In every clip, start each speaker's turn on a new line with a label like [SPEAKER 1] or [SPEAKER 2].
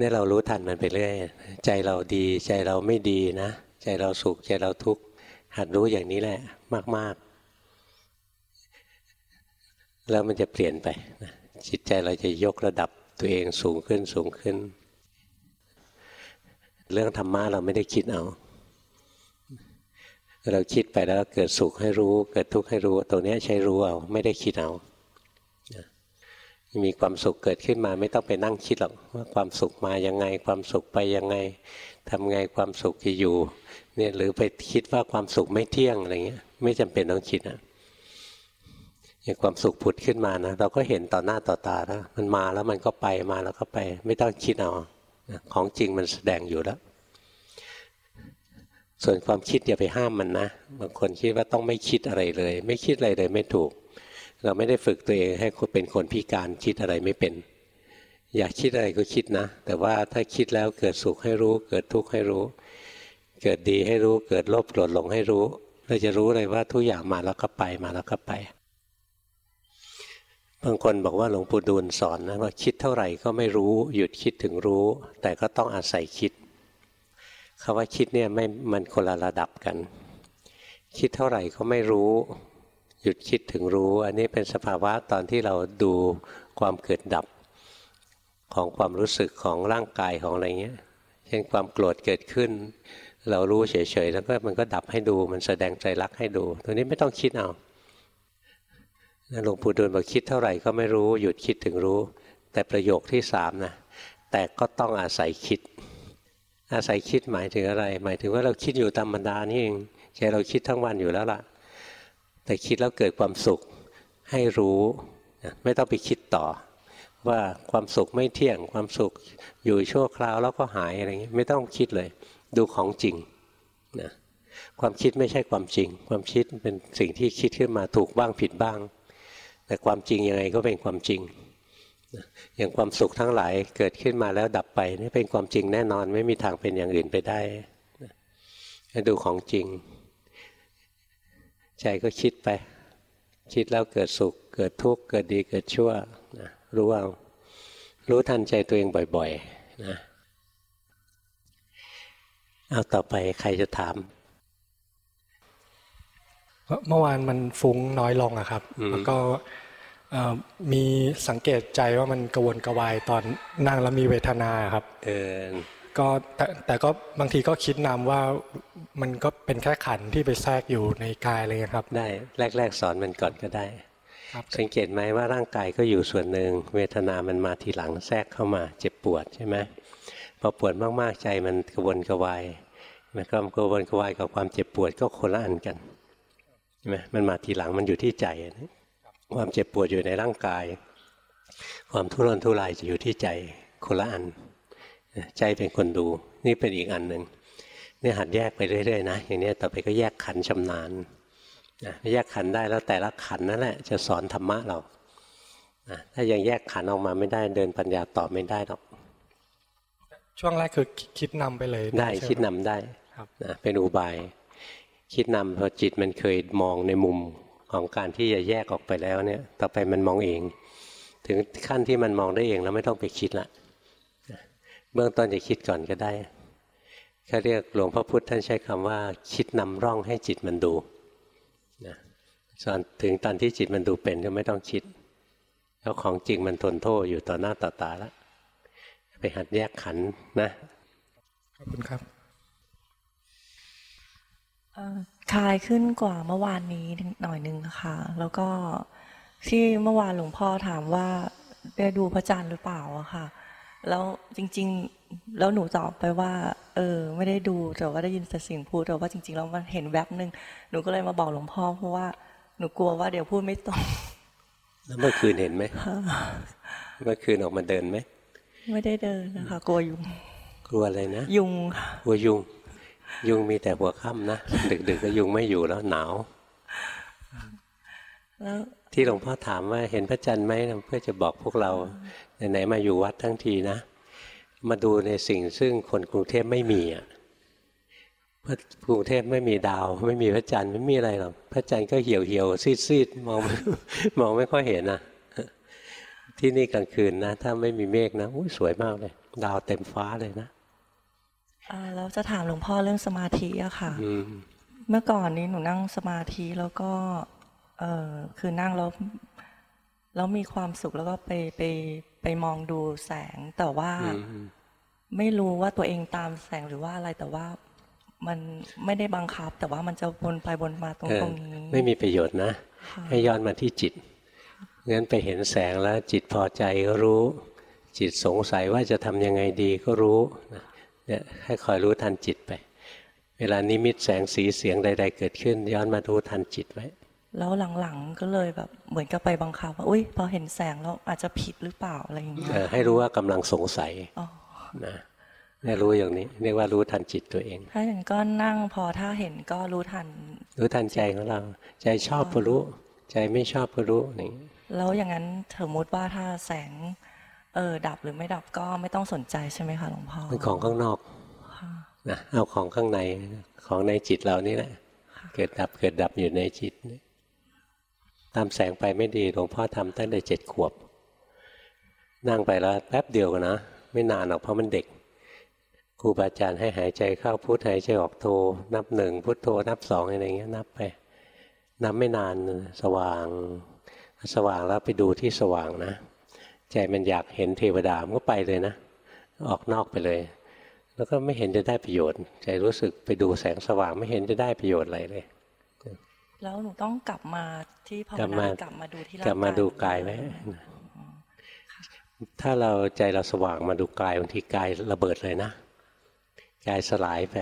[SPEAKER 1] นี่เรารู้ทันมันไปเรื่อยใจเราดีใจเราไม่ดีนะ ใจเราสุขใจเราทุกข์หัดรู้อย่างนี้แหละ มาก ๆ แล้วมันจะเปลี่ยนไปนะจิตใจเราจะยกระดับตัวเองสูงขึ้นสูงขึ้น เรื่องธรรมะเราไม่ได้คิดเอาเราคิดไปแล้วเกิดสุขให้รู้ เกิดทุกข์ให้รู้ ตรงนี้ใช้รู้เอา ไม่ได้คิดเอา มีความสุขเกิดขึ้นมาไม่ต้องไปนั่งคิดหรอกว่าความสุขมายังไง ความสุขไปยังไงทำไงความสุขจะอยู่เนี่ยหรือไปคิดว่าความสุขไม่เที่ยงอะไรเงี้ยไม่จำเป็นต้องคิดนะอย่างความสุขผุดขึ้นมานะเราก็เห็นต่อหน้าต่อตาแล้วมันมาแล้วมันก็ไปมาแล้วก็ไป ไม่ต้องคิดเอาของจริงมันแสดงอยู่แล้ว ส่วนความคิดอย่าไปห้ามมันนะบางคนคิดว่าต้องไม่คิดอะไรเลย ไม่คิดอะไรเลยไม่ถูก เราไม่ได้ฝึกตัวเองให้เป็นคนพิการคิดอะไรไม่เป็น อยากคิดอะไรก็คิดนะ แต่ว่าถ้าคิดแล้วเกิดสุขให้รู้ เกิดทุกข์ให้รู้ เกิดดีให้รู้ เกิดโลภโกรธหลงให้รู้ เราจะรู้เลยว่าทุกอย่างมาแล้วก็ไปมาแล้วก็ไป บางคนบอกว่าหลวงปู่ดูลสอนนะว่าคิดเท่าไหร่ก็ไม่รู้ หยุดคิดถึงรู้ แต่ก็ต้องอาศัยคิดคาว่าคิดเนี่ยไม่มันคนละระดับกัน คิดเท่าไหร่ก็ไม่รู้ หยุดคิดถึงรู้ อันนี้เป็นสภาวะตอนที่เราดูความเกิดดับของความรู้สึกของร่างกายของอะไรเงี้ย เช่นความโกรธเกิดขึ้น เรารู้เฉยๆแล้วก็มันก็ดับให้ดูมันแสดงใจรักให้ดู ตัวนี้ไม่ต้องคิดเอาหลวงปู่ดูลบอกคิดเท่าไหร่ก็ไม่รู้หยุดคิดถึงรู้ แต่ประโยคที่สามนะแต่ก็ต้องอาศัยคิด อาศัยคิดหมายถึงอะไร หมายถึงว่าเราคิดอยู่ตามบรรดานี่เองใจเราคิดทั้งวันอยู่แล้วล่ะ แต่คิดแล้วเกิดความสุขให้รู้ไม่ต้องไปคิดต่อ ว่าความสุขไม่เที่ยงความสุขอยู่ชั่วคราวแล้วก็หายอะไรเงี้ยไม่ต้องคิดเลย ดูของจริงนะความคิดไม่ใช่ความจริง ความคิดเป็นสิ่งที่คิดขึ้นมาถูกบ้างผิดบ้าง แต่ความจริงยังไงก็เป็นความจริงอย่างความสุขทั้งหลายเกิดขึ้นมาแล้วดับไปนี่เป็นความจริงแน่นอนไม่มีทางเป็นอย่างอื่นไปได้ดูของจริง ใจก็คิดไป คิดแล้วเกิดสุข เกิดทุกข์เกิดดีเกิดชั่วนะรู้เอารู้ทันใจตัวเองบ่อยๆนะเอาต่อไปใครจะถาม
[SPEAKER 2] เมื่อวานมันฟุ้งน้อยลงอะครับ แล้วก็มีสังเกตใจว่ามันกระวนกระวายตอนนั่งแล้วมีเวทนาครับ
[SPEAKER 1] เออ
[SPEAKER 2] ก็แต่แต่ก็บางทีก็คิดนำว่ามันก็เป็นแค่ขันที่ไปแทรกอยู่ในกายเลยครับ
[SPEAKER 1] ได้แรก ๆ สอนมันก่อนก็ได้สังเกตไหมว่าร่างกายก็อยู่ส่วนหนึ่ง เวทนามันมาทีหลังแทรกเข้ามา เจ็บปวดใช่ไหมพอปวดมากๆใจมันกระวนกระวายมันก็กระวนกระวายกับความเจ็บปวดก็คนละอันกันใช่ไหมมันมาทีหลังมันอยู่ที่ใจความเจ็บปวดอยู่ในร่างกาย ความทุรนทุรายจะอยู่ที่ใจคนละอัน ใจเป็นคนดู นี่เป็นอีกอันหนึ่งนี่หัดแยกไปเรื่อยๆนะอย่างนี้ต่อไปก็แยกขันชำนาญนะแยกขันได้แล้วแต่ละขันนั่นแหละจะสอนธรรมะเรานะถ้ายังแยกขันออกมาไม่ได้เดินปัญญาต่อไม่ได้หรอก
[SPEAKER 2] ช่วงแรกคือคิดนำไปเลย
[SPEAKER 1] ได้คิดนำได้นะเป็นอุบาย คิดนำพอจิตมันเคยมองในมุมของการที่จะแยกออกไปแล้วเนี่ย ต่อไปมันมองเอง ถึงขั้นที่มันมองได้เองแล้วไม่ต้องไปคิดละเบื้องต้นจะคิดก่อนก็ได้เขาเรียกหลวงพ่อพุธท่านใช้คำว่า คิดนำร่องให้จิตมันดูนะส่วนถึงตอนที่จิตมันดูเป็นก็ไม่ต้องคิด แล้วของจริงมันทนโทษอยู่ต่อหน้าต่อตาแล้วไปหัดแยกขันนะ
[SPEAKER 2] ขอบคุณครับ
[SPEAKER 3] คลายขึ้นกว่าเมื่อวานนี้หน่อยนึงค่ะ แล้วก็ที่เมื่อวานหลวงพ่อถามว่าได้ดูพระจันทร์หรือเปล่าอะค่ะ แล้วจริง ๆ แล้วหนูตอบไปว่า เออ ไม่ได้ดูแต่ว่าได้ยินแต่เสียงพูดแต่ว่าจริง ๆ แล้วมันเห็นแวบหนึ่งหนูก็เลยมาบอกหลวงพ่อเพราะว่าหนูกลัวว่าเดี๋ยวพูดไม่ตรง
[SPEAKER 1] แล้วเมื่อคืนเห็นไหมเมื่อคืนออกมาเดินไหม
[SPEAKER 3] ไม่ได้เดินนะคะ กลัวยุง
[SPEAKER 1] กลัวอะไรนะ
[SPEAKER 3] ยุง
[SPEAKER 1] กลัวยุง ยุงมีแต่หัวค่ำนะดึกๆก็ยุงไม่อยู่แล้วหนาวแล้ว ที่หลวงพ่อถามว่าเห็นพระจันทร์ไหมเพื่อจะบอกพวกเราไหนๆมาอยู่วัดทั้งทีนะ มาดูในสิ่งซึ่งคนกรุงเทพไม่มีอะกรุงเทพไม่มีดาว ไม่มีพระจันทร์ไม่มีอะไรหรอกพระจันทร์ก็เหี่ยวเหี่ยวซีดซีดมองมองไม่ค่อยเห็นนะที่นี่กลางคืนนะ ถ้าไม่มีเมฆนะอุ้ยสวยมากเลย ดาวเต็มฟ้าเลยนะ
[SPEAKER 3] อ่าเราจะถามหลวงพ่อเรื่องสมาธิอะค่ะ
[SPEAKER 1] อืม
[SPEAKER 3] เมื่อก่อนนี้หนูนั่งสมาธิแล้วก็ เออคือนั่งแล้วแล้วมีความสุขแล้วก็ไปไปไปมองดูแสงแต่ว่า
[SPEAKER 1] อืม
[SPEAKER 3] ไม่รู้ว่าตัวเองตามแสงหรือว่าอะไรแต่ว่ามันไม่ได้บังคับ แต่ว่ามันจะวนไปวนมาตรง
[SPEAKER 1] เออ
[SPEAKER 3] ตรงนี้
[SPEAKER 1] ไม่มีประโยชน์นะ
[SPEAKER 3] ค่ะ
[SPEAKER 1] ให้ย้อนมาที่จิตงั้นไปเห็นแสงแล้วจิตพอใจก็รู้ จิตสงสัยว่าจะทำยังไงดีก็รู้นะเนี่ยให้คอยรู้ทันจิตไป เวลานิมิตแสงสีเสียงใด ๆ เกิดขึ้น ย้อนมารู้ทันจิตไว้
[SPEAKER 3] แล้วหลังๆก็เลยแบบเหมือนกับไปบังคับว่าอุ้ยพอเห็นแสงแล้วอาจจะผิดหรือเปล่าอะไรอย่างเงี้ย
[SPEAKER 1] เออให้รู้ว่ากำลังสงสัย
[SPEAKER 3] อ๋อ
[SPEAKER 1] นะให้รู้อย่างนี้ เรียกว่ารู้ทันจิตตัวเอง
[SPEAKER 3] ถ้าอย่างก็นั่งพอถ้าเห็นก็รู้ทัน
[SPEAKER 1] รู้ทันใจของเรา ใจชอบก็รู้ ใจไม่ชอบก็รู้อย่างนี้
[SPEAKER 3] แล้วอย่างนั้นสมมติว่าถ้าแสงเออดับหรือไม่ดับก็ไม่ต้องสนใจใช่ไหมคะหลวงพ่อ
[SPEAKER 1] มันของข้างนอก
[SPEAKER 3] ค่ะ
[SPEAKER 1] นะเอาของข้างในของในจิตเรานี่แหละเกิดดับเกิดดับอยู่ในจิตนี่ ตามแสงไปไม่ดีหลวงพ่อทำตั้งแต่เจ็ดขวบ นั่งไปแล้วแป๊บเดียวกันนะ ไม่นานหรอกเพราะมันเด็กครูบาอาจารย์ให้หายใจเข้าพุทหายใจออกโทนับหนึ่งพุทโธนับสองอะไรเงี้ยนับไป นับไม่นานสว่าง สว่างแล้วไปดูที่สว่างนะ ใจมันอยากเห็นเทวดามันก็ไปเลยนะ ออกนอกไปเลย แล้วก็ไม่เห็นจะได้ประโยชน์ ใจรู้สึกไปดูแสงสว่างไม่เห็นจะได้ประโยชน์อะไรเลย
[SPEAKER 3] แล้วหนูต้องกลับมาที่ภาว
[SPEAKER 1] กลับ
[SPEAKER 3] นา
[SPEAKER 1] มา
[SPEAKER 3] กลับมาดูที่
[SPEAKER 1] กลับมาดูกาย
[SPEAKER 3] ไห
[SPEAKER 1] ไว้ถ้าเราใจเราสว่างมาดูกายบางทีกายระเบิดเลยนะกายสลายไป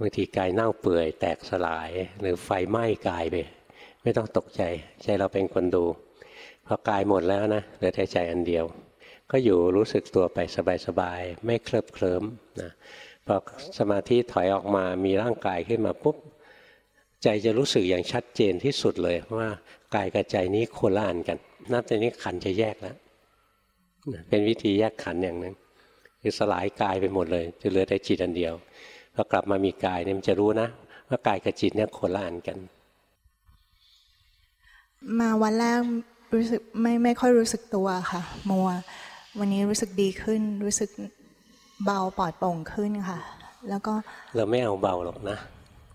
[SPEAKER 1] บางทีกายเน่าเปื่อยแตกสลาย หรือไฟไหม้กายไปไม่ต้องตกใจ ใจเราเป็นคนดูพอกายหมดแล้วนะเหลือแต่ใจอันเดียว ก็อยู่รู้สึกตัวไปสบายๆไม่เคลิบเคลิ้มนะพอสมาธิถอยออกมามีร่างกายขึ้นมาปุ๊บ ใจจะรู้สึกอย่างชัดเจนที่สุดเลยว่ากายกับใจนี้โคนละอันกันนับแต่นี้ขันธ์จะแยกแล้วนะเป็นวิธีแยกขันธ์อย่างหนึ่งคือสลายกายไปหมดเลย จะเหลือแต่จิตอันเดียวพอกลับมามีกายเนี่ยมันจะรู้นะว่ากายกับจิตเนี่ยโคนละอันกัน
[SPEAKER 4] มาวันแรกรู้สึกไม่ไม่ค่อยรู้สึกตัวค่ะ มัว วันนี้รู้สึกดีขึ้น รู้สึกเบาปลอดโปร่งขึ้นค่ะ แล้วก็
[SPEAKER 1] เราไม่เอาเบาหรอกนะ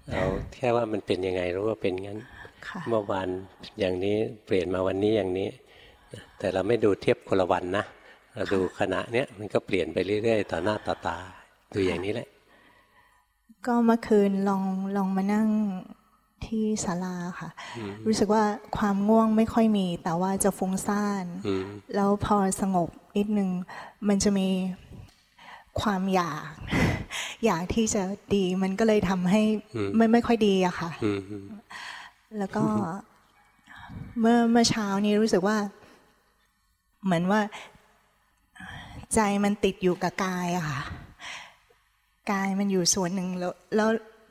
[SPEAKER 1] เอาแค่ว่ามันเป็นยังไงรู้ว่าเป็นงั้น
[SPEAKER 4] ค่ะ
[SPEAKER 1] เมื่อวานอย่างนี้เปลี่ยนมาวันนี้อย่างนี้ แต่เราไม่ดูเทียบคนละวันนะเราดูขณะเนี้ยมันก็เปลี่ยนไปเรื่อยๆต่อหน้าต่อตาดูอย่างนี้แหละ
[SPEAKER 4] ก็เมื่อคืนลองลองมานั่งที่ศาลาค่ะ รู้สึกว่าความง่วงไม่ค่อยมี แต่ว่าจะฟุ้งซ่าน
[SPEAKER 1] อืม
[SPEAKER 4] แล้วพอสงบนิดนึงมันจะมีความอยาก อยากที่จะดีมันก็เลยทำให้ไม่ไม่ค่อยดีอะค่ะ
[SPEAKER 1] อืมอืม
[SPEAKER 4] แล้วก็เมื่อเมื่อเช้านี้รู้สึกว่า เหมือนว่า ใจมันติดอยู่กับกายอะค่ะ กายมันอยู่ส่วนหนึ่งแล้วแล้ว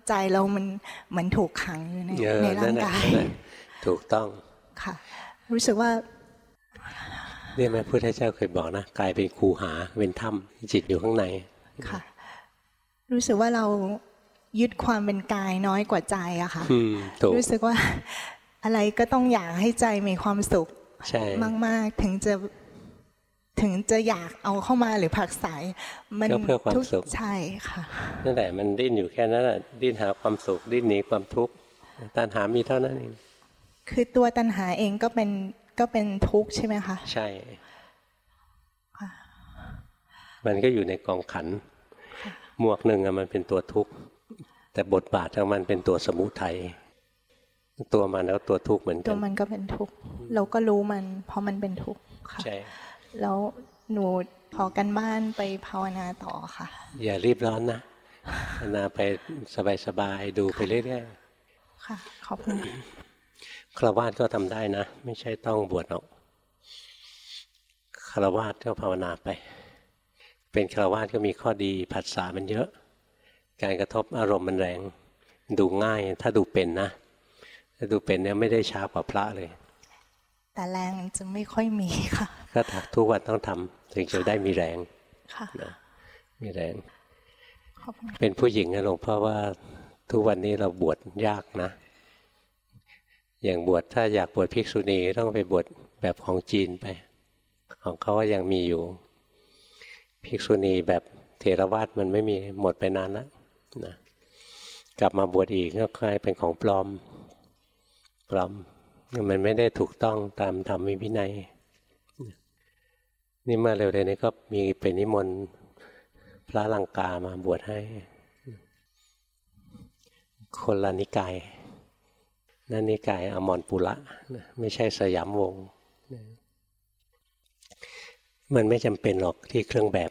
[SPEAKER 4] ใจเรามันเหมือนถูกขังอยู่ใน
[SPEAKER 1] เออ
[SPEAKER 4] ในร่า
[SPEAKER 1] นั่
[SPEAKER 4] ง
[SPEAKER 1] นแหละ
[SPEAKER 4] กาย
[SPEAKER 1] นั่นแหละถูกต้อง
[SPEAKER 4] ค่ะ รู้สึกว่า
[SPEAKER 1] เนี่ยแม่พุทธเจ้าเคยบอกนะกายเป็นคูหาเป็นถ้ำจิตอยู่ข้างใน
[SPEAKER 4] ค่ะ รู้สึกว่าเรายึดความเป็นกายน้อยกว่าใจอะค่ะ
[SPEAKER 1] อืมถูก
[SPEAKER 4] รู้สึกว่าอะไรก็ต้องอยากให้ใจมีความสุข
[SPEAKER 1] ใช่
[SPEAKER 4] มาก ๆ ถึงจะถึงจะอยากเอาเข้ามาหรือผลักไสมัน
[SPEAKER 1] ก็เพื่อความ
[SPEAKER 4] ทุก
[SPEAKER 1] สุข
[SPEAKER 4] ใช่ค่ะ
[SPEAKER 1] นั่นแหละมันดิ้นอยู่แค่นั้นแหละดิ้นหาความสุข ดิ้นหนีความทุกข์ตัณหามีเท่านั้นเอง
[SPEAKER 4] คือตัวตัณหาเองก็เป็นก็เป็นทุกข์ใช่ไหมคะ
[SPEAKER 1] ใช่
[SPEAKER 4] ค่ะ
[SPEAKER 1] มันก็อยู่ในกองขัน หมวกหนึ่งอะมันเป็นตัวทุกข์แต่บทบาทของมันเป็นตัวสมุทัยตัวมันแล้วตัวทุกข์เหมือน
[SPEAKER 4] ตั
[SPEAKER 1] กั
[SPEAKER 4] วนมันก็เป็นทุกข์เราก็รู้มัน เพราะมันเป็นทุกข์ค่ะ
[SPEAKER 1] ใช่
[SPEAKER 4] แล้วหนูพอกันบ้านไปภาวนาต่อค่ะ
[SPEAKER 1] อย่ารีบร้อนนะภาวนาไปสบายๆดูไปเรื่อย
[SPEAKER 4] ค่ะ ขอบคุณค่ะ
[SPEAKER 1] ๆคารวาสก็ทำได้นะ ไม่ใช่ต้องบวชหรอกคารวาสก็ภาวนาไป เป็นคารวาสก็มีข้อดีผัสสะมันเยอะ การกระทบอารมณ์มันแรง ดูง่ายถ้าดูเป็นนะถ้าดูเป็นเนี่ยไม่ได้ช้ากว่าพระเลย
[SPEAKER 4] แต่แรงจะไม่ค่อยมีค่ะ
[SPEAKER 1] ก็ถักทุกวันต้องทำถึงจะได้มีแรง
[SPEAKER 4] ค่ะ
[SPEAKER 1] นะมีแรง
[SPEAKER 4] ขอบคุณค่ะ
[SPEAKER 1] เป็นผู้หญิงนะหลวงพ่อว่าทุกวันนี้เราบวชยากนะ อย่างบวชถ้าอยากบวชภิกษุณีต้องไปบวชแบบของจีนไป ของเขาก็ยังมีอยู่ ภิกษุณีแบบเทรวาสมันไม่มีหมดไปนานแล้วนะกลับมาบวชอีกก็กลายเป็นของปลอมปลอมมันไม่ได้ถูกต้องตามธรรมวินัย นี่มื่อเร็วๆนี้ก็มีเป็นนิมนต์พระลังกามาบวชให้ คนละนิกาย นั่นนิกายอมรปุระไม่ใช่สยามวงศ มันไม่จำเป็นหรอกที่เครื่องแบบ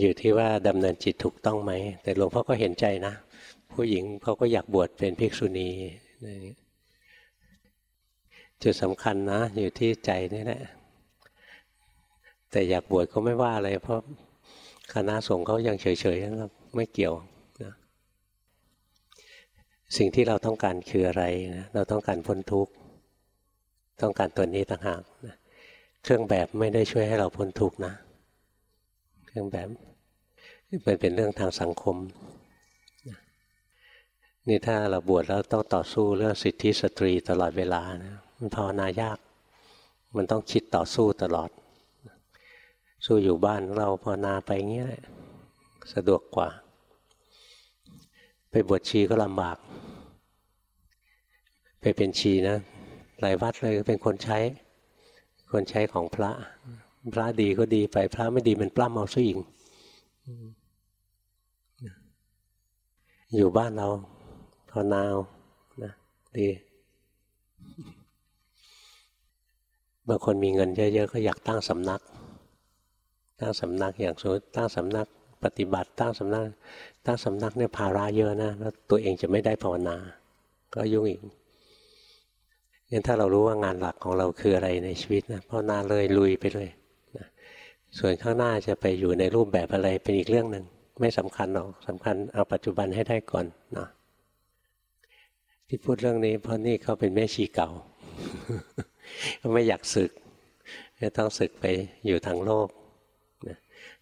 [SPEAKER 1] อยู่ที่ว่าดำเนินจิตถูกต้องไหม แต่หลวงพ่อก็เห็นใจนะ ผู้หญิงเขาก็อยากบวชเป็นภิกษุณีจุดสำคัญนะ อยู่ที่ใจนี่แหละแต่อยากบวชก็ไม่ว่าอะไรเพราะคณะสงฆ์เขายังเฉยๆไม่เกี่ยวนะสิ่งที่เราต้องการคืออะไรนะเราต้องการพ้นทุกข์ ต้องการตัวนี้ต่างหากนะ เครื่องแบบไม่ได้ช่วยให้เราพ้นทุกข์นะ เครื่องแบบมันเป็นเรื่องทางสังคม นี่ถ้าเราบวชแล้วต้องต่อสู้เรื่องสิทธิสตรีตลอดเวลานะมันภาวนายาก มันต้องคิดต่อสู้ตลอด สู้อยู่บ้านเราภาวนาไปเงี้ยสะดวกกว่า ไปบวชชีก็ลำบาก ไปเป็นชีนะหลายวัดเลยเป็นคนใช้ คนใช้ของพระ พระดีก็ดีไปพระไม่ดีมันปล้ำเอาซะอีกอยู่บ้านเราภาวนาวนะดี บางคนมีเงินเยอะๆก็อยากตั้งสำนัก ตั้งสำนักอย่างสมมติตั้งสำนักปฏิบัติตั้งสำนัก ตั้งสำนักเนี่ยภาระเยอะนะแล้วตัวเองจะไม่ได้ภาวนา ก็ยุ่งอีก งั้นถ้าเรารู้ว่างานหลักของเราคืออะไรในชีวิตนะภาวนาเลยลุยไปเลยนะส่วนข้างหน้าจะไปอยู่ในรูปแบบอะไรเป็นอีกเรื่องหนึ่งไม่สำคัญหรอกสำคัญเอาปัจจุบันให้ได้ก่อนนะที่พูดเรื่องนี้เพราะนี่เขาเป็นแม่ชีเก่าก็ไม่อยากศึกจะต้องศึกไปอยู่ทางโลก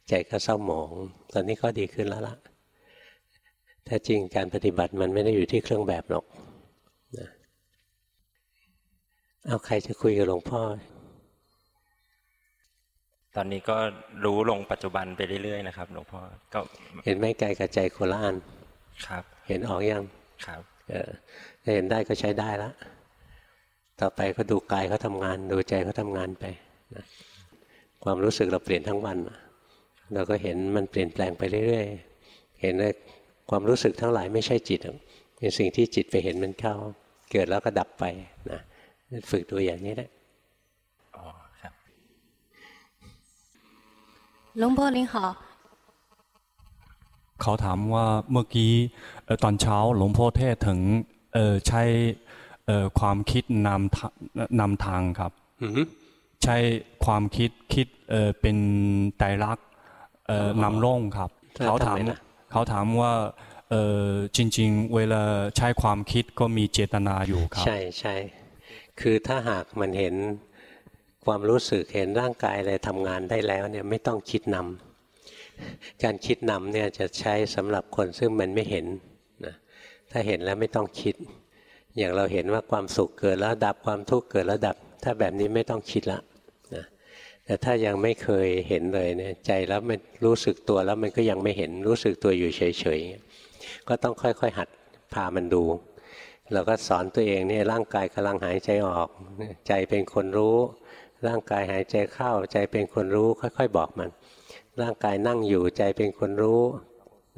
[SPEAKER 1] ใจก็เศร้าหมอง ตอนนี้ก็ดีขึ้นแล้วล่ะถ้าจริงการปฏิบัติมันไม่ได้อยู่ที่เครื่องแบบหรอก เอาใครจะคุยกับหลวงพ่อ
[SPEAKER 5] ตอนนี้ก็รู้ลงปัจจุบันไปเรื่อยๆนะครับหลวงพ่อก็
[SPEAKER 1] เห็นไม่ไกลกับใจโคลาน
[SPEAKER 5] ครับ
[SPEAKER 1] เห็นออกยัง
[SPEAKER 5] ครับ
[SPEAKER 1] เออเห็นได้ก็ใช้ได้แล้วต่อไปก็ดูกายเขาทางาน ดูใจเขาทางานไปนะความรู้สึกเราเปลี่ยนทั้งวัน เราก็เห็นมันเปลี่ยนแปลงไปเรื่อยๆ เห็นว่าความรู้สึกทั้งหลายไม่ใช่จิตเป็นสิ่งที่จิตไปเห็นมันเข้า เกิดแล้วก็ดับไปนะ ฝึกดูอย่างนี้แหละ
[SPEAKER 5] อ๋อครับ
[SPEAKER 6] หลวงพ่อ您好
[SPEAKER 7] เขาถามว่าเมื่อกี้ตอนเช้าหลวงพ่อเทศถึงใช้ความคิดนำนำทางครับใช้ความคิดคิดเป็นไตรลักษณ์นำร่องครับ เขาถามเขาถามว่าจริง ๆ เวลาใช้ความคิดก็มีเจตนาอยู่ครับ
[SPEAKER 1] ใช่ใช่ คือถ้าหากมันเห็นความรู้สึกเห็นร่างกายอะไรทำงานได้แล้วเนี่ยไม่ต้องคิดนำการคิดนำเนี่ยจะใช้สำหรับคนซึ่งมันไม่เห็นนะถ้าเห็นแล้วไม่ต้องคิด อย่างเราเห็นว่าความสุขเกิดแล้วดับความทุกข์เกิดแล้วดับ ถ้าแบบนี้ไม่ต้องคิดละนะแต่ถ้ายังไม่เคยเห็นเลยเนี่ยใจแล้วมันรู้สึกตัวแล้วมันก็ยังไม่เห็นรู้สึกตัวอยู่เฉยๆก็ต้องค่อยๆหัดพามันดู เราก็สอนตัวเองเนี่ยร่างกายกำลังหายใจออก ใจเป็นคนรู้ ร่างกายหายใจเข้า ใจเป็นคนรู้ค่อย ๆ บอกมัน ร่างกายนั่งอยู่ใจเป็นคนรู้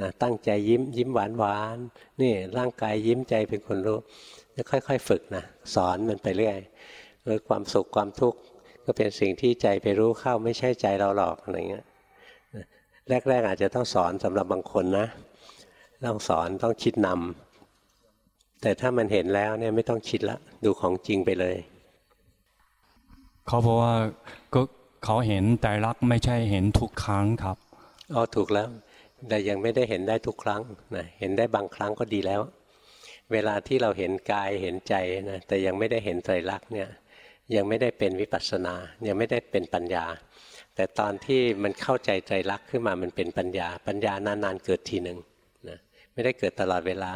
[SPEAKER 1] นะตั้งใจยิ้มยิ้มหวานหวานนี่ร่างกายยิ้มใจเป็นคนรู้ค่อย ๆ ฝึกนะสอนมันไปเรื่อยหรือความสุขความทุกข์ก็เป็นสิ่งที่ใจไปรู้เข้าไม่ใช่ใจเราหรอกอะไรเงี้ยแรกๆอาจจะต้องสอนสำหรับบางคนนะต้องสอนต้องคิดนำ แต่ถ้ามันเห็นแล้วเนี่ยไม่ต้องคิดละ ดูของจริงไปเลย
[SPEAKER 7] เขาบอกว่าก็เขาเห็นแต่รักไม่ใช่เห็นทุกครั้งครับ
[SPEAKER 1] อ๋อถูกแล้ว แต่ยังไม่ได้เห็นได้ทุกครั้งนะเห็นได้บางครั้งก็ดีแล้ว เวลาที่เราเห็นกายเห็นใจนะแต่ยังไม่ได้เห็นไตรลักษณ์เนี่ยยังไม่ได้เป็นวิปัสสนา ยังไม่ได้เป็นปัญญา แต่ตอนที่มันเข้าใจไตรลักษณ์ขึ้นมามันเป็นปัญญา ปัญญานานๆเกิดทีหนึ่งนะไม่ได้เกิดตลอดเวลา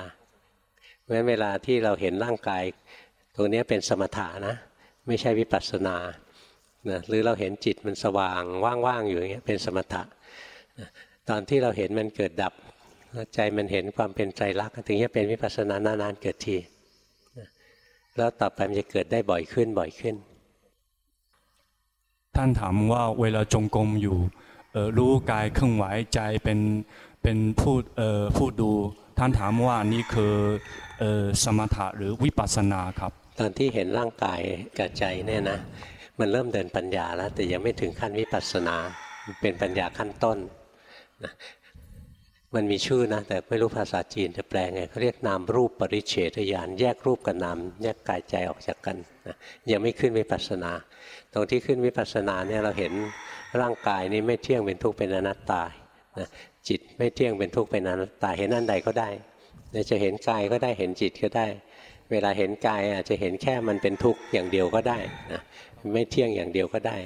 [SPEAKER 1] เพราะฉะนั้นเวลาที่เราเห็นร่างกาย ตรงนี้เป็นสมถะนะ ไม่ใช่วิปัสสนานะหรือเราเห็นจิตมันสว่างว่างๆอยู่อย่างเงี้ยเป็นสมถะนะตอนที่เราเห็นมันเกิดดับใจมันเห็นความเป็นใจรักถึงจะเป็นวิปัสสนานานๆเกิดทีนะแล้วต่อไปมันจะเกิดได้บ่อยขึ้นบ่อยขึ้น
[SPEAKER 7] ท่านถามว่าเวลาจงกรมอยู่รู้กายเคลื่อนไหวใจเป็นเป็นผู้ผู้ดูท่านถามว่านี่คือ สมถะหรือวิปัสสนาครับ
[SPEAKER 1] ตอนที่เห็นร่างกายกับใจเนี่ยนะ มันเริ่มเดินปัญญาแล้ว แต่ยังไม่ถึงขั้นวิปัสสนาเป็นปัญญาขั้นต้นนะมันมีชื่อนะ แต่ไม่รู้ภาษาจีนจะแปลไงเขาเรียกนามรูปปริเฉทญาณแยกรูปกับนามแยกกายใจออกจากกันนะยังไม่ขึ้นวิปัสสนา ตรงที่ขึ้นวิปัสสนาเนี่ยเราเห็นร่างกายนี้ไม่เที่ยงเป็นทุกข์เป็นอนัตตานะจิตไม่เที่ยงเป็นทุกข์เป็นอนัตตาเห็นอันใดก็ได้ จะเห็นกายก็ได้เห็นจิตก็ได้ เวลาเห็นกายอาจจะเห็นแค่มันเป็นทุกข์อย่างเดียวก็ได้นะไม่เที่ยงอย่างเดียวก็ได้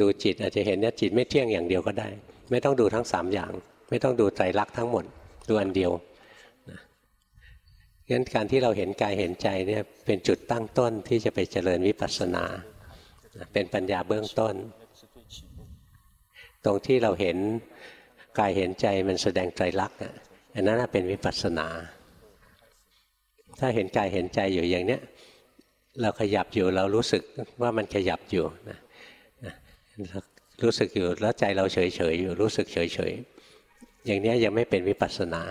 [SPEAKER 1] ดูจิตอาจจะเห็นว่าจิตไม่เที่ยงอย่างเดียวก็ได้ ไม่ต้องดูทั้งสามอย่าง ไม่ต้องดูใจรักทั้งหมดดูอันเดียวนะงั้นการที่เราเห็นกายเห็นใจเนี่ยเป็นจุดตั้งต้นที่จะไปเจริญวิปัสสนา เป็นปัญญาเบื้องต้น ตรงที่เราเห็นกายเห็นใจมันแสดงใจรักอะ อันนั้นเป็นวิปัสสนา ถ้าเห็นกายเห็นใจอยู่อย่างเนี้ยเราขยับอยู่เรารู้สึกว่ามันขยับอยู่นะรู้สึกอยู่แล้วใจเราเฉยเฉยอยู่รู้สึกเฉยเฉยอย่างนี้ยังไม่เป็นวิปัสสนา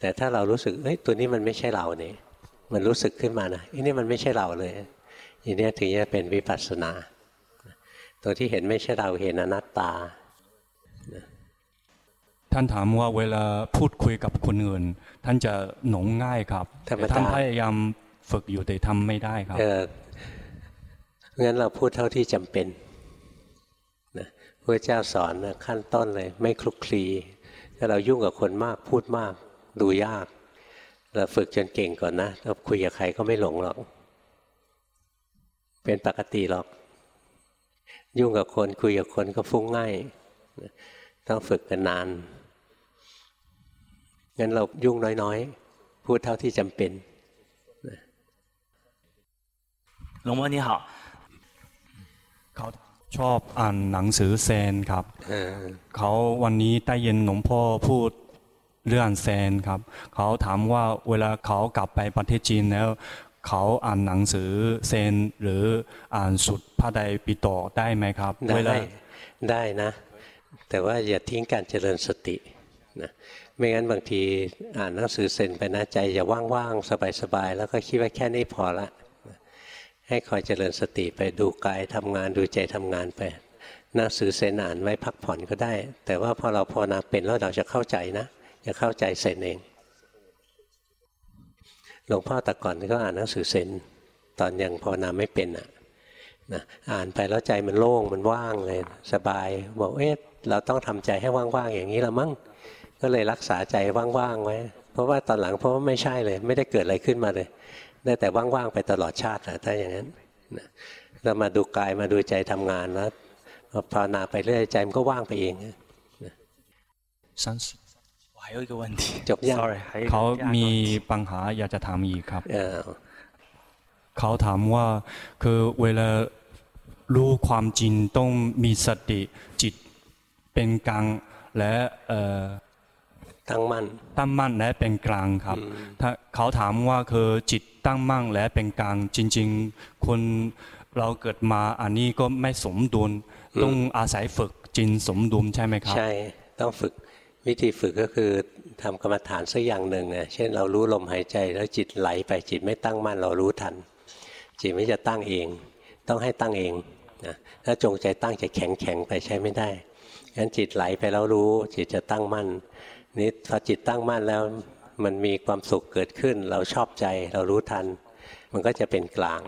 [SPEAKER 1] แต่ถ้าเรารู้สึกเฮ้ยตัวนี้มันไม่ใช่เราเนี่ยมันรู้สึกขึ้นมานะอันนี้มันไม่ใช่เราเลยอย่างนี้ถึงจะเป็นวิปัสสนา ตัวที่เห็นไม่ใช่เราเห็นอนัตตา
[SPEAKER 7] ท่านถามว่าเวลาพูดคุยกับคนอื่น ท่านจะหนงง่ายครับแต่ท่านพยายามฝึกอยู่แต่ทำไม่ได้ครับ เออ
[SPEAKER 1] งั้นเราพูดเท่าที่จำเป็นนะพระเจ้าสอนนะขั้นต้นเลย ไม่คลุกคลีถ้าเรายุ่งกับคนมากพูดมาก ดูยาก เราฝึกจนเก่งก่อนนะเราคุยกับใครก็ไม่หลงหรอก เป็นปกติหรอก ยุ่งกับคนคุยกับคนก็ฟุ้งง่าย ต้องฝึกกันนาน งั้นเรายุ่งน้อยๆ พูดเท่าที่จำเป็น
[SPEAKER 8] หลวงพ่อนี่好
[SPEAKER 7] เขาชอบอ่านหนังสือเซนครับเขาวันนี้ได้ยินหลวงพ่อพูดเรื่องเซนครับ เขาถามว่าเวลาเขากลับไปประเทศจีนแล้ว เขาอ่านหนังสือเซนหรืออ่านสุดพระไตรปิฎกได้ไหมครับ
[SPEAKER 1] ได้ได้นะ แต่ว่าอย่าทิ้งการเจริญสติ นะไม่งั้นบางทีอ่านหนังสือเซนไปนะใจจะว่างๆสบายๆแล้วก็คิดว่าแค่นี้พอละให้คอยเจริญสติไปดูกายทำงานดูใจทำงานไปหนังสือเซนอ่านไว้พักผ่อนก็ได้ แต่ว่าพอเราพอนาเป็นแล้วเราจะเข้าใจนะจะเข้าใจเซนเองหลวงพ่อแต่ก่อนก็อ่านหนังสือเซนตอนยังพอนาไม่เป็นอะนะอ่านไปแล้วใจมันโล่งมันว่างเลยสบายบอกเอ๊ะเราต้องทำใจให้ว่างๆอย่างนี้ละมั้ง ก็เลยรักษาใจว่างๆไว้ เพราะว่าตอนหลังเพราะว่าไม่ใช่เลย ไม่ได้เกิดอะไรขึ้นมาเลยได้แต่ว่างๆไปตลอดชาติะถ้าอย่างนั้นเรามาดูกายมาดูใจทำงานแล้วภาวนาไปเรื่อยใจมันก็ว่างไปเอง
[SPEAKER 8] 三十我还有一个问题
[SPEAKER 1] จบยัง
[SPEAKER 7] เขามีปัญหาอยากจะถามอีกครับเขาถามว่าคือเวลารู้ความจริงต้องมีสติจิตเป็นกลางและ
[SPEAKER 1] ตั้งมั่น
[SPEAKER 7] ตั้งมั่นและเป็นกลางครับ ถ้าเขาถามว่าคือจิตตั้งมั่นและเป็นกลาง จริง ๆ คนเราเกิดมาอันนี้ก็ไม่สมดุล ต้องอาศัยฝึกจินสมดุลใช่ไหมครับ
[SPEAKER 1] ใช่ ต้องฝึกวิธีฝึกก็คือทำกรรมฐานสักอย่างหนึ่งเเช่นเรารู้ลมหายใจแล้วจิตไหลไปจิตไม่ตั้งมั่นเรารู้ทัน จิตไม่จะตั้งเอง ต้องให้ตั้งเองนะถ้าจงใจตั้งจะแข็งแข็งไปใช้ไม่ได้งั้นจิตไหลไปแล้วรู้จิตจะตั้งมั่น นี่พอจิตตั้งมั่นแล้วมันมีความสุขเกิดขึ้น เราชอบใจเรารู้ทัน มันก็จะเป็นกลาง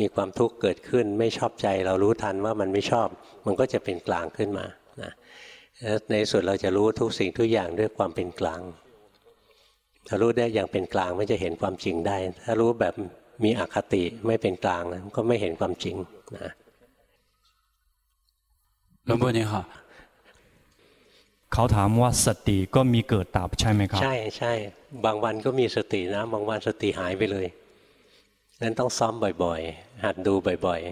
[SPEAKER 1] มีความทุกข์เกิดขึ้น ไม่ชอบใจเรารู้ทันว่ามันไม่ชอบ มันก็จะเป็นกลางขึ้นมานะในสุดเราจะรู้ทุกสิ่งทุกอย่างด้วยความเป็นกลางถ้ารู้ได้อย่างเป็นกลางไม่จะเห็นความจริงได้ ถ้ารู้แบบมีอคติไม่เป็นกลางก็ไม่เห็นความจริงนะ
[SPEAKER 8] หลวงพ่อนี่ค่ะ
[SPEAKER 7] เขาถามว่าสติก็มีเกิดดับใช่ไหมครับ
[SPEAKER 1] ใช่ใช่บางวันก็มีสตินะ บางวันสติหายไปเลยนั้นต้องซ้อมบ่อยๆ หัดดูบ่อย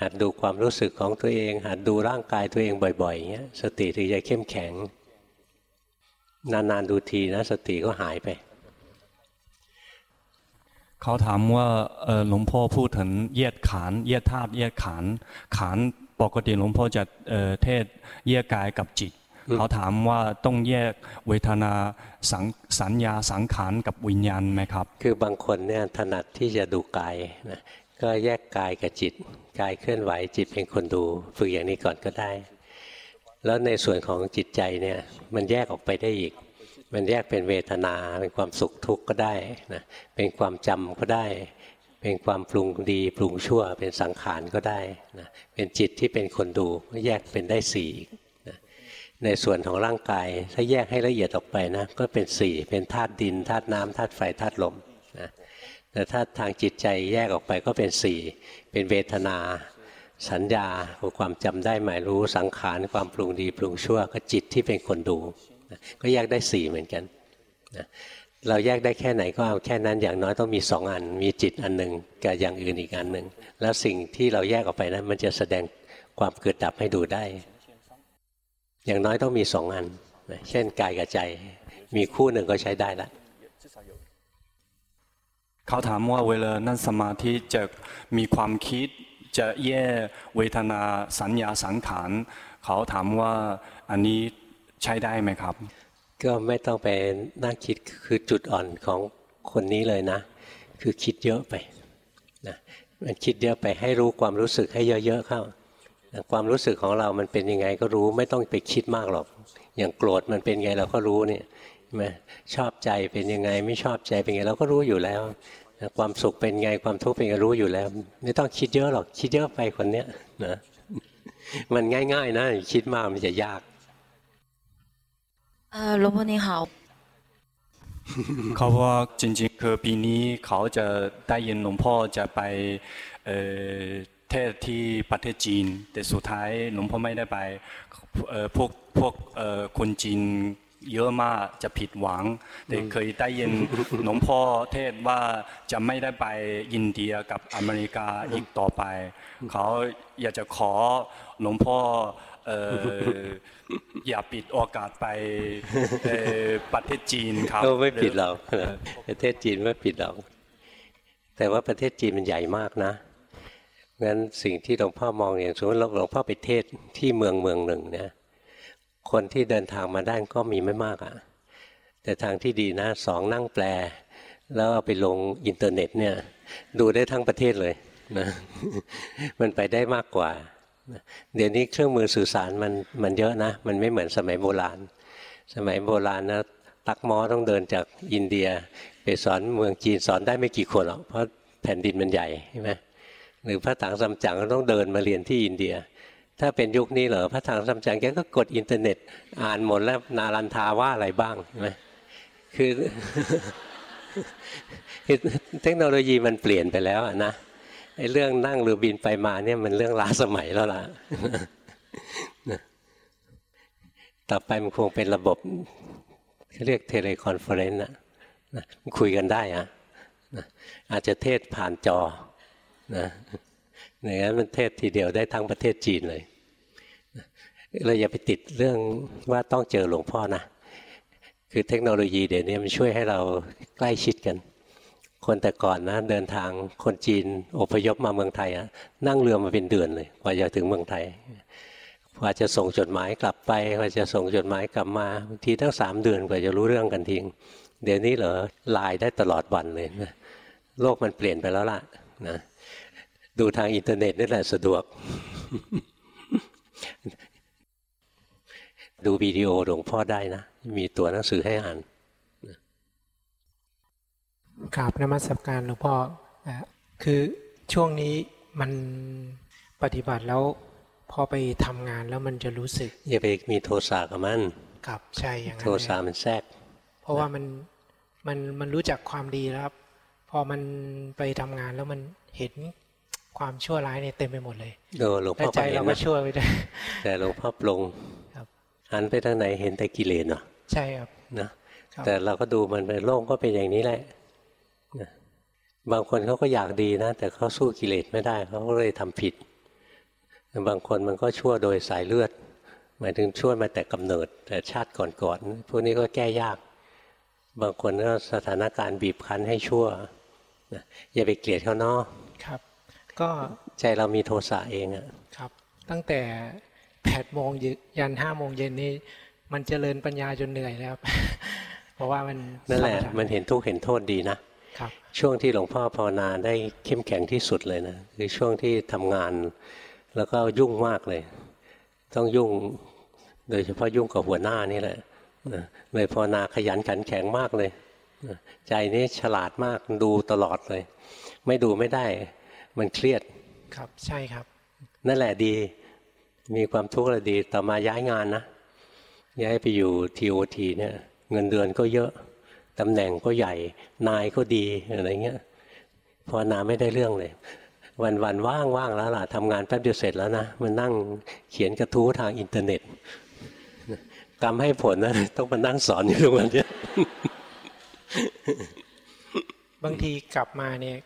[SPEAKER 1] หัดดูความรู้สึกของตัวเอง หัดดูร่างกายตัวเองบ่อยๆอย่างเงี้ยสติถึงจะเข้มแข็ง นานๆดูทีนะ สติก็หายไป
[SPEAKER 7] เขาถามว่าหลวงพ่อพูดถึงแยกขานแยกธาตุแยกขานขานปกติหลวงพ่อจะเทศแยกกายกับจิต เขาถามว่าต้องแยกเวทนาสังสัญญาสังขารกับวิญญาณไหมครับ
[SPEAKER 1] คือบางคนเนี่ยถนัดที่จะดูกายนะก็แยกกายกับจิตกายเคลื่อนไหวจิตเป็นคนดูฝึกอย่างนี้ก่อนก็ได้ แล้วในส่วนของจิตใจเนี่ยมันแยกออกไปได้อีก มันแยกเป็นเวทนาเป็นความสุขทุกข์ก็ได้นะเป็นความจำก็ได้ เป็นความปรุงดีปรุงชั่ว เป็นสังขารก็ได้นะเป็นจิตที่เป็นคนดูก็แยกเป็นได้สี่นะ ในส่วนของร่างกาย ถ้าแยกให้ละเอียดออกไปนะก็เป็นสี่เป็นธาตุดินธาตุน้ำธาตุไฟธาตุลมนะแต่ถ้าทางจิตใจแยกออกไปก็เป็นสี่เป็นเวทนา สัญญาความจำได้หมายรู้สังขารความปรุงดีปรุงชั่วก็จิตที่เป็นคนดูก็แยกได้สี่เหมือนกันนะเราแยกได้แค่ไหนก็เอาแค่นั้นอย่างน้อยต้องมีสองอัน มีจิตอันหนึ่งกับอย่างอื่นอีกอันหนึ่งแล้วสิ่งที่เราแยกออกไปนั้นมันจะแสดงความเกิดดับให้ดูได้ อย่างน้อยต้องมีสองอัน เช่นกายกับใจ มีคู่หนึ่งก็ใช้ได้ละ
[SPEAKER 7] เขาถามว่าเวลานั่งสมาธิจะมีความคิดจะแยกเวทนาสัญญาสังขารเขาถามว่าอันนี้ใช้ได้ไหมครับ
[SPEAKER 1] ก็ไม่ต้องไปนั่งคิดคือจุดอ่อนของคนนี้เลยนะ คือคิดเยอะไปนะมันคิดเยอะไปให้รู้ความรู้สึกให้เยอะๆเข้า ความรู้สึกของเรามันเป็นยังไงก็รู้ไม่ต้องไปคิดมากหรอก อย่างโกรธมันเป็นไงเราก็รู้เนี่ยไหมชอบใจเป็นยังไงไม่ชอบใจเป็นไงเราก็รู้อยู่แล้ว ความสุขเป็นไงความทุกข์เป็นไงรู้อยู่แล้ว ไม่ต้องคิดเยอะหรอกคิดเยอะไปคนเนี้ยนะมันง่าย ๆ นะคิดมากมันจะยาก
[SPEAKER 6] เออหลวงพ่อ你好
[SPEAKER 7] เขาว่าจริงๆคือปีนี้เขาจะได้ยินหลวงพ่อจะไปเทศที่ประเทศจีน แต่สุดท้ายหลวงพ่อไม่ได้ไปพวกพวกคนจีนเยอะมากจะผิดหวัง แต่เคยได้ยินหลวงพ่อเทศว่าจะไม่ได้ไปอินเดียกับอเมริกาอีกต่อไป เขาอยากจะขอหลวงพ่ออย่าปิดโอกาสไปประเทศจีนครับ
[SPEAKER 1] ไม่ปิดเราประเทศจีนไม่ปิดเราแต่ว่าประเทศจีนมันใหญ่มากนะ งั้นสิ่งที่หลวงพ่อมองอย่างสมมติหลวงพ่อไปเทศที่เมืองเมืองหนึ่งเนี่ยคนที่เดินทางมาได้ก็มีไม่มากอะ่ะแต่ทางที่ดีนะสองนั่งแปล แล้วเอาไปลงอินเทอร์เน็ตเนี่ยดูได้ทั้งประเทศเลยนะมันไปได้มากกว่า เดี๋ยวนี้เครื่องมือสื่อสารมันมันเยอะนะ มันไม่เหมือนสมัยโบราณ สมัยโบราณนะตั๊กม้อต้องเดินจากอินเดีย ไปสอนเมืองจีนสอนได้ไม่กี่คนหรอกเพราะแผ่นดินมันใหญ่ใช่ไหม หรือพระถังซัมจั๋งก็ต้องเดินมาเรียนที่อินเดีย ถ้าเป็นยุคนี้เหรอพระถังซัมจั๋งแกก็กดอินเทอร์เน็ต อ่านหมดแล้วนารันทาว่าอะไรบ้างใช่ไหมคือเทคโนโลยีมันเปลี่ยนไปแล้วนะไอ้เรื่องนั่งหรือบินไปมาเนี่ยมันเรื่องล้าสมัยแล้วล่ะต่อไปมันคงเป็นระบบเรียก teleconference นะคุยกันได้อะอาจจะเทศน์ผ่านจอ นะอย่างนั้นมันเทศน์ทีเดียวได้ทั้งประเทศจีนเลยเราอย่าไปติดเรื่องว่าต้องเจอหลวงพ่อนะ คือเทคโนโลยีเดี๋ยวนี้มันช่วยให้เราใกล้ชิดกัน คนแต่ก่อนนะเดินทางคนจีนอพยพมาเมืองไทยอะนั่งเรือมาเป็นเดือนเลยกว่าจะถึงเมืองไทยกว่าจะส่งจดหมายกลับไปกว่าจะส่งจดหมายกลับมาบางทีทั้งสามเดือนกว่าจะรู้เรื่องกันทิ้งเดี๋ยวนี้เหรอไลน์ได้ตลอดวันเลยนะโลกมันเปลี่ยนไปแล้วล่ะนะ ดูทางอินเทอร์เน็ตนี่แหละสะดวก ดูวิดีโอหลวงพ่อได้นะ มีตัวหนังสือให้อ่าน
[SPEAKER 2] กราบนมัสการหลวงพ่อคือช่วงนี้มันปฏิบัติแล้วพอไปทำงานแล้วมันจะรู้สึก
[SPEAKER 1] อย่าไปมีโทสะกับมัน
[SPEAKER 2] ครับใช่อย่างนั้
[SPEAKER 1] นโทสะมันแทรก
[SPEAKER 2] เพราะว่ามันมันมันรู้จักความดีแล้วพอมันไปทำงานแล้วมันเห็น ความชั่วร้ายเนี่ยเต็มไปหมดเลย
[SPEAKER 1] โอ้หลวงพ่อ
[SPEAKER 2] ใจเราก็ชั่วไปได้
[SPEAKER 1] แต่หลวงพ่อปรงหันไปทางไหนเห็นแต่กิเลสเนาะ
[SPEAKER 2] ใช่ครับ
[SPEAKER 1] นะแต่เราก็ดูมันเป็นโลกก็เป็นอย่างนี้แหละบางคนเขาก็อยากดีนะ แต่เขาสู้กิเลสไม่ได้เขาก็เลยทำผิด บางคนมันก็ชั่วโดยสายเลือด หมายถึงชั่วมาแต่กำเนิด แต่ชาติก่อนๆพวกนี้ก็แก้ยาก บางคนก็สถานการณ์บีบคั้นให้ชั่วอย่าไปเกลียดเขาเนาะ
[SPEAKER 2] ครับ ก็
[SPEAKER 1] ใจเรามีโทสะเองอะ
[SPEAKER 2] ครับ ตั้งแต่แปดโมงยันห้าโมงเย็นนี่มันเจริญปัญญาจนเหนื่อยแล้วเพราะว่ามัน
[SPEAKER 1] นั่นแหละ มันเห็นทุกข์เห็นโทษดีนะช่วงที่หลวงพ่อภาวนาได้เข้มแข็งที่สุดเลยนะคือช่วงที่ทำงาน แล้วก็ยุ่งมากเลย ต้องยุ่ง โดยเฉพาะยุ่งกับหัวหน้านี่แหละเลยภาวนาขยันขันแข็งมากเลยใจนี้ฉลาดมากดูตลอดเลย ไม่ดูไม่ได้ มันเครียด
[SPEAKER 2] ครับใช่ครับ
[SPEAKER 1] นั่นแหละดี มีความทุกข์ละดีต่อมาย้ายงานนะย้ายไปอยู่ทีโอทีเนี่ย เงินเดือนก็เยอะตำแหน่งก็ใหญ่นายก็ดีอะไรเงี้ยพอนาไม่ได้เรื่องเลย วันวันว่างว่างแล้วล่ะทำงานแป๊บเดียวเสร็จแล้วนะมันนั่งเขียนกระทู้ทางอินเทอร์เน็ตกรรมให้ผลนะต้องมานั่งสอนอยู่ทุกวันเนี้ย
[SPEAKER 2] บางทีกลับมาเนี่ย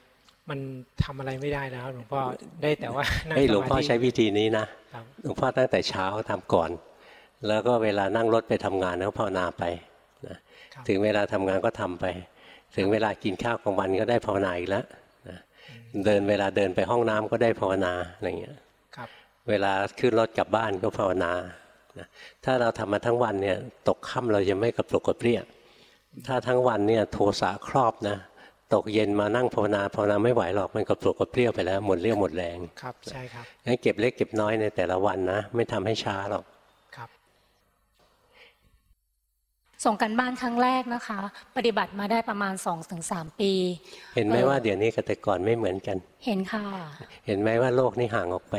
[SPEAKER 2] มันทำอะไรไม่ได้แล้วหลวงพ่อได้แต่ว่า
[SPEAKER 1] ให้หลวงพ่อใช้วิธีนี้นะหลวงพ่อตั้งแต่เช้าทำก่อน แล้วก็เวลานั่งรถไปทำงานแล้วภาวนาไปถึงเวลาทำงานก็ทำไป ถึงเวลากินข้าวกลางวันก็ได้ภาวนาอีกแล้วเดินเวลาเดินไปห้องน้ำก็ได้ภาวนาอะไรเงี้ยเวลาขึ้นรถกลับบ้านก็ภาวนาถ้าเราทำมาทั้งวันเนี่ยตกค่ำเราจะไม่กระปลุกกระเปรี้ยถ้าทั้งวันเนี่ยโทสะครอบนะ ตกเย็นมานั่งภาวนาภาวนาไม่ไหวหรอกมันกระปลุกกระเปรี้ยวไปแล้วหมดเรี่ยวหมดแรง
[SPEAKER 2] ครับใช่ครับ
[SPEAKER 1] งั้นเก็บเล็กเก็บน้อยในแต่ละวันนะ ไม่ทำให้ช้าหรอก
[SPEAKER 6] ส่งกันบ้านครั้งแรกนะคะ ปฏิบัติมาได้ประมาณ2อถึงสปี
[SPEAKER 1] เห็นไหมว่าเดี๋ยวนี้กับแต่ก่อนไม่เหมือนกัน
[SPEAKER 6] เห็นค่ะ
[SPEAKER 1] เห็นไหมว่าโลกนี้ห่างออกไป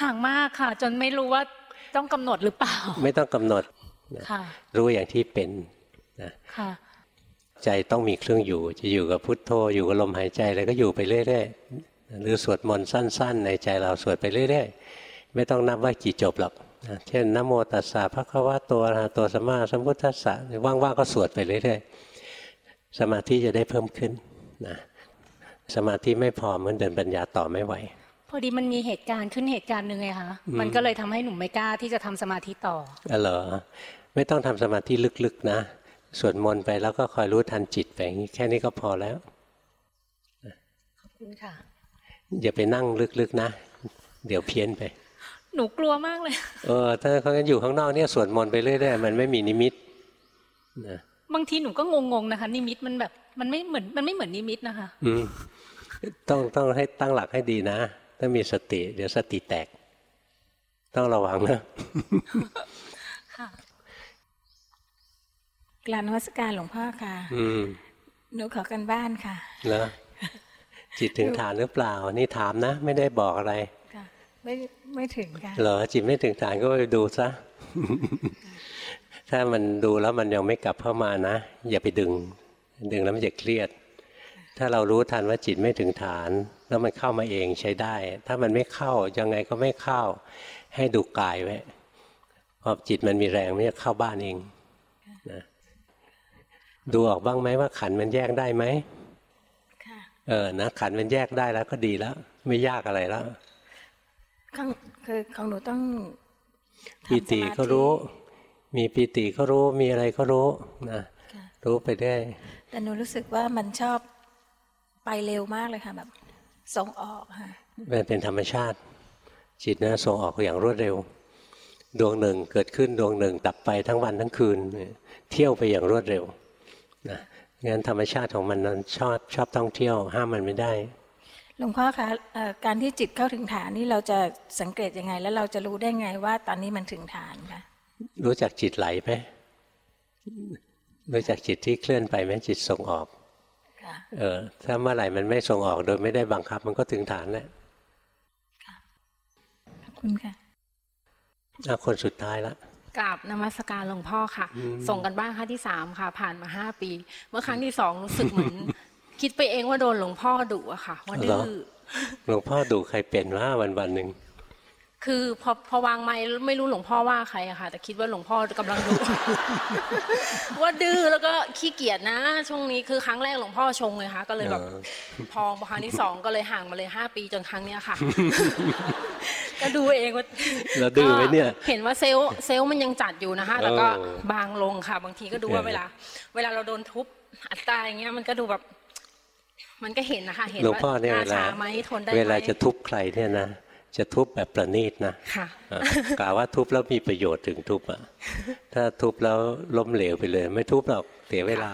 [SPEAKER 6] ห่างมากค่ะ จนไม่รู้ว่าต้องกำหนดหรือเปล่า
[SPEAKER 1] ไม่ต้องกำหนดค่ะรู้อย่างที่เป็นนะ
[SPEAKER 6] ค่ะ
[SPEAKER 1] ใจต้องมีเครื่องอยู่ จะอยู่กับพุทโธอยู่กับลมหายใจอะไรก็อยู่ไปเรื่อยๆหรือสวดมนต์สั้น ๆ ในใจเราสวดไปเรื่อยๆ ไม่ต้องนับว่ากี่จบหรอกเช่นนโมตัสสะพระคัมภตัวตัวสมาสัมพุทธัสสะว่างๆก็สวดไปเรื่อยๆ สมาธิจะได้เพิ่มขึ้นนะสมาธิไม่พอมันเดินปัญญาต่อไม่ไหว
[SPEAKER 6] พอดีมันมีเหตุการณ์ขึ้นเหตุการณ์หนึ่งไงคะมันก็เลยทำให้หนุ่มไม่กล้าที่จะทำสมาธิต่อ
[SPEAKER 1] อ๋อเหรอไม่ต้องทำสมาธิลึกๆนะ สวดมนต์ไปแล้วก็คอยรู้ทันจิตไปแค่นี้ก็พอแล้ว
[SPEAKER 6] ขอบคุณค่ะ
[SPEAKER 1] อย่าไปนั่งลึกๆนะ เดี๋ยวเพี้ยนไป
[SPEAKER 6] หนูกลัวมากเลย
[SPEAKER 1] เออ ถ้าเขาอยู่ข้างนอกเนี่ยสวดมนต์ไปเรื่อยๆมันไม่มีนิมิต
[SPEAKER 6] นะบางทีหนูก็งงๆนะคะ นิมิตมันแบบ มันไม่เหมือนมันไม่เหมือนนิมิตนะคะ
[SPEAKER 1] อืมต้องต้องให้ตั้งหลักให้ดีนะต้องมีสติ เดี๋ยวสติแตก ต้องระวังนะ
[SPEAKER 9] ค่ะ กลานวัสการหลวงพ่อค่ะ
[SPEAKER 1] อืม
[SPEAKER 9] หนูขอกันบ้านค่ะ
[SPEAKER 1] เนอะจิตถึงฐานหรือเปล่า นี่ถามนะ ไม่ได้บอกอะไร
[SPEAKER 9] ไม่ไม่ถึงค่ะ
[SPEAKER 1] เหรอจิตไม่ถึงฐานก็ไปดูซะถ้ามันดูแล้วมันยังไม่กลับเข้ามานะ อย่าไปดึง ดึงแล้วมันจะเครียด ถ้าเรารู้ทันว่าจิตไม่ถึงฐาน แล้วมันเข้ามาเองใช้ได้ ถ้ามันไม่เข้ายังไงก็ไม่เข้า ให้ดูกายไว้พอจิตมันมีแรงมันจะเข้าบ้านเองนะ ดูออกบ้างไหมว่าขันมันแยกได้ไหมเออนะขันมันแยกได้แล้วก็ดีแล้ว ไม่ยากอะไรแล้ว
[SPEAKER 9] ของคือของหนูต้อง
[SPEAKER 1] ปีติก็รู้ มีปีติก็รู้มีอะไรก็รู้นะรู้ไปได้
[SPEAKER 9] แต่หนูรู้สึกว่ามันชอบไปเร็วมากเลยค่ะแบบส่งออกค่ะ
[SPEAKER 1] มันเป็นธรรมชาติ จิตนะส่งออกอย่างรวดเร็ว ดวงหนึ่งเกิดขึ้นดวงหนึ่งดับไปทั้งวันทั้งคืน เที่ยวไปอย่างรวดเร็ว นะงั้นธรรมชาติของมันนั้นชอบชอบท่องเที่ยว ห้ามมันไม่ได้
[SPEAKER 9] หลวงพ่อคะการที่จิตเข้าถึงฐานนี่เราจะสังเกตยังไง แล้วเราจะรู้ได้ไงว่าตอนนี้มันถึงฐานคะ
[SPEAKER 1] รู้จักจิตไหลไหมรู้จักจิตที่เคลื่อนไปไหมจิตส่งออกเออถ้าเมื่อไหร่มันไม่ส่งออกโดยไม่ได้บังคับ มันก็ถึงฐานแล้ว
[SPEAKER 9] ขอบคุณค่ะ
[SPEAKER 1] คนสุดท้ายละ
[SPEAKER 10] กราบนมัสการหลวงพ่อค่ะ ส่งกันบ้างครั้งที่สามค่ะ ผ่านมาห้าปี เมื่อครั้งที่สองรู้สึกเหมือน คิดไปเองว่าโดนหลวงพ่อดุอะค่ะว่าดื้อ
[SPEAKER 1] หลวงพ่อดุใครเป็นว่าวันวันหนึ่ง
[SPEAKER 10] คือพอพอวางไม้ไม่รู้หลวงพ่อว่าใครอะค่ะ แต่คิดว่าหลวงพ่อกำลังดุว่าดื้อแล้วก็ขี้เกียจนะ ช่วงนี้คือครั้งแรกหลวงพ่อชงเลยค่ะ ก็เลยแบบพอครั้งที่สองก็เลยห่างมาเลยห้าปีจนครั้งเนี้ยค่ะ ก็ดูเองว่า
[SPEAKER 1] เราดื้อไหมเนี่ย
[SPEAKER 10] เห็นว่าเซลล์เซลล์มันยังจัดอยู่นะคะแล้วก็บางลงค่ะ บางทีก็ดูว่าเวลา เวลาเราโดนทุบอัตราอย่างเงี้ยมันก็ดูแบบ มันก็เห็นนะคะ เห็นว่าหน้าชาไหมทนได้ไหม
[SPEAKER 1] เวลาจะทุบใครเนี่ยนะ จะทุบแบบประณีตนะ
[SPEAKER 10] ค่ะ
[SPEAKER 1] กล่าวว่าทุบแล้วมีประโยชน์ถึงทุบอะถ้าทุบแล้วล้มเหลวไปเลย ไม่ทุบหรอกเสียเวลา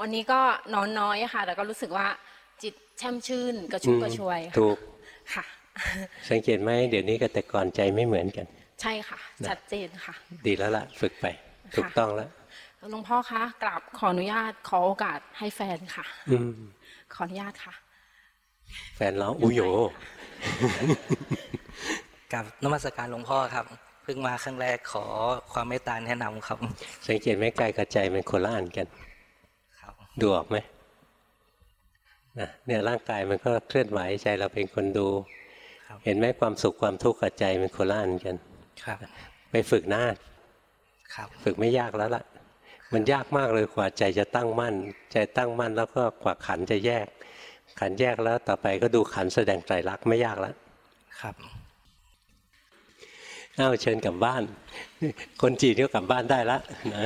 [SPEAKER 10] วันนี้ก็นอนน้อยค่ะ แต่ก็รู้สึกว่าจิตแช่มชื่นกระชุ่มกระชวย
[SPEAKER 1] ถูก
[SPEAKER 10] ค่ะ
[SPEAKER 1] สังเกตไหมเดี๋ยวนี้กับแต่ก่อนใจไม่เหมือนกัน
[SPEAKER 10] ใช่ค่ะชัดเจนค่ะ
[SPEAKER 1] ดีแล้วล่ะ ฝึกไป ถูกต้องแล้ว
[SPEAKER 10] หลวงพ่อคะกราบขออนุญาตขอโอกาสให้แฟนค่ะ
[SPEAKER 1] อื
[SPEAKER 10] ขออนุญาตค่ะ
[SPEAKER 1] แฟนร้องอุโย
[SPEAKER 11] กับนมัสการหลวงพ่อครับเพิ่งมาครั้งแรกขอความเมตตาแนะนำครับ
[SPEAKER 1] สังเกตไหมกายกับใจมันคนละอันกัน
[SPEAKER 11] ครับ
[SPEAKER 1] ดูออกไหมนะเนี่ยร่างกายมันก็เคลื่อนไหวใจเราเป็นคนดู เห็นไหมความสุขความทุกข์กับใจมันคนละอันกัน
[SPEAKER 11] ครับ
[SPEAKER 1] ไปฝึกหน้า
[SPEAKER 11] ครับ
[SPEAKER 1] ฝึกไม่ยากแล้วล่ะ มันยากมากเลยกว่าใจจะตั้งมั่น ใจตั้งมั่นแล้วก็กว่าขันจะแยก ขันแยกแล้วต่อไปก็ดูขันแสดงใจรักไม่ยากแล้ว
[SPEAKER 11] ครับ
[SPEAKER 1] เอาเชิญกลับบ้าน คนจีนก็กลับบ้านได้ละนะ